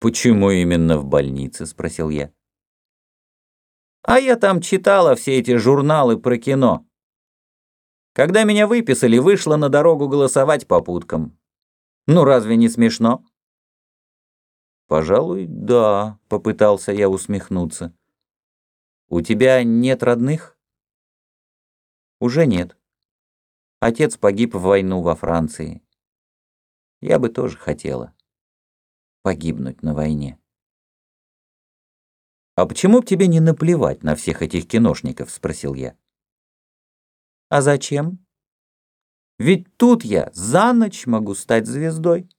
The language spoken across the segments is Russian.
«Почему именно в больнице?» — спросил я. «А я там читала все эти журналы про кино. Когда меня выписали, вышла на дорогу голосовать попуткам. Ну разве не смешно?» «Пожалуй, да», — попытался я усмехнуться. «У тебя нет родных?» «Уже нет. Отец погиб в войну во Франции. Я бы тоже хотела погибнуть на войне». «А почему б тебе не наплевать на всех этих киношников?» — спросил я. «А зачем? Ведь тут я за ночь могу стать звездой».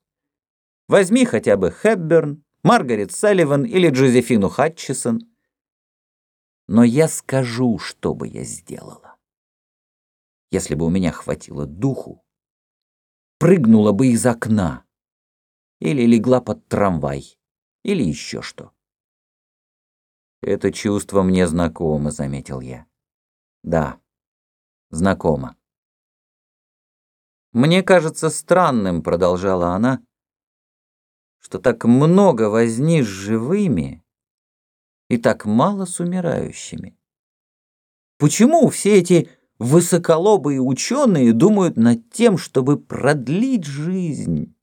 Возьми хотя бы Хепберн, Маргарет Салливан или Джозефину Хатчисон. Но я скажу, что бы я сделала. Если бы у меня хватило духу, прыгнула бы из окна или легла под трамвай, или еще что. Это чувство мне знакомо, заметил я. Да, знакомо. Мне кажется странным, продолжала она, что так много возни с живыми и так мало с умирающими? Почему все эти высоколобые ученые думают над тем, чтобы продлить жизнь?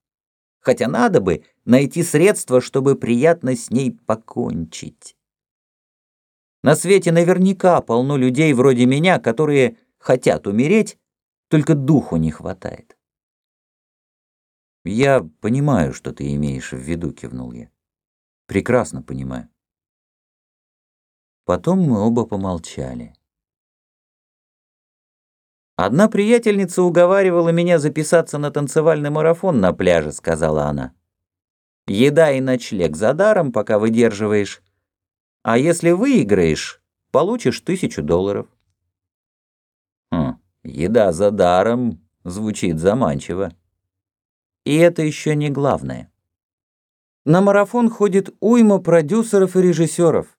Хотя надо бы найти средства, чтобы приятно с ней покончить. На свете наверняка полно людей вроде меня, которые хотят умереть, только духу не хватает. «Я понимаю, что ты имеешь в виду», — кивнул я. «Прекрасно понимаю». Потом мы оба помолчали. «Одна приятельница уговаривала меня записаться на танцевальный марафон на пляже», — сказала она. «Еда и ночлег за даром, пока выдерживаешь. А если выиграешь, получишь тысячу долларов». «Хм, еда за даром звучит заманчиво». И это еще не главное. На марафон ходит уйма продюсеров и режиссеров.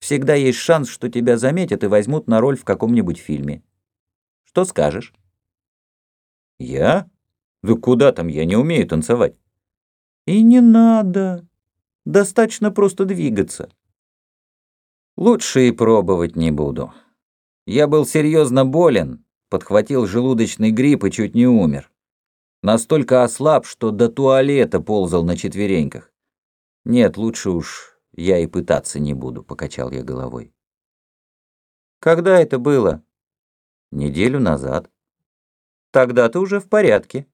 Всегда есть шанс, что тебя заметят и возьмут на роль в каком-нибудь фильме. Что скажешь? Я? Да куда там, я не умею танцевать. И не надо. Достаточно просто двигаться. Лучше и пробовать не буду. Я был серьезно болен, подхватил желудочный грипп и чуть не умер. Настолько ослаб, что до туалета ползал на четвереньках. Нет, лучше уж я и пытаться не буду, покачал я головой. Когда это было? Неделю назад. Тогда ты уже в порядке.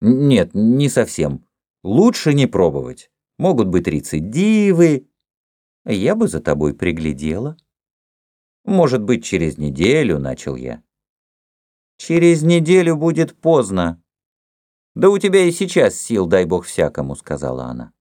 Нет, не совсем. Лучше не пробовать. Могут быть рецидивы. Я бы за тобой приглядела. Может быть, через неделю, начал я. Через неделю будет поздно. «Да у тебя и сейчас сил, дай бог всякому», — сказала она.